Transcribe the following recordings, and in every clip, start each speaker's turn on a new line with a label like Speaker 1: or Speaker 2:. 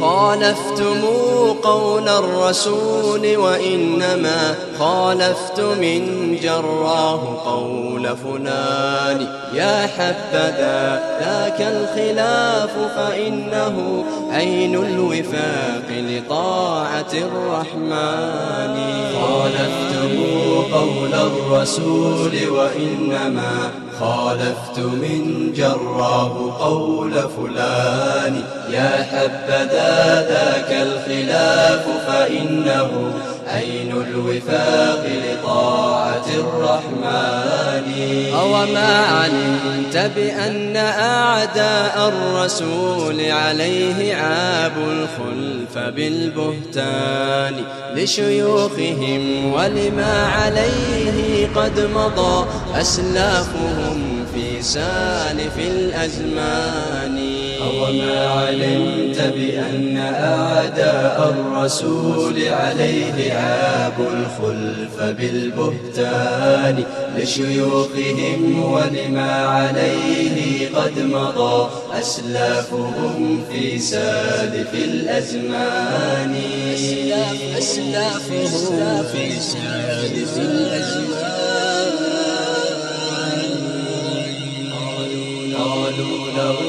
Speaker 1: خالفتم قول الرسول وإنما خالفت من جراه قول فلان. يا حبذا ذاك الخلاف فإنه عين الوفاق لطاعة الرحمن. خالفتم قول الرسول وإنما خالفت من جراه قول فلان. يا حبذا ذاك الخلاف فإنه عين الوفاق لطاعة الرحمن؟ أوما علمت بأن أعداء الرسول عليه عاب الخلف بالبهتان لشيوخهم ولما عليه قد مضى أسلافهم في سالف الأزمان. أوما علمت بأن أعداء الرسول عليه عاب الخلف بالبهتان لشيوخهم ولما عليه قد مضى أسلافهم في سالف الأزمان. أسلافهم في سالف الأزمان.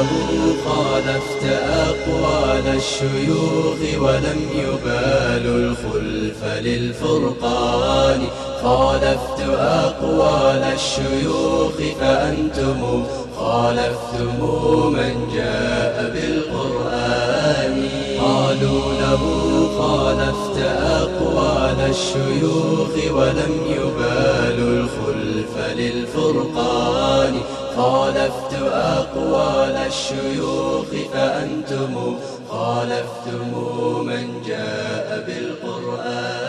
Speaker 1: له خالفت أقوال الشيوخ ولم يبالوا الخلف للفرقان؟ خالفت أقوال الشيوخ فأنتم خالفتم من جاء بالقرآن. الشيوخ ولم يبالوا الخلف للفرقان. خالفت أقوال الشيوخ فأنتم خالفتم من جاء بالقرآن.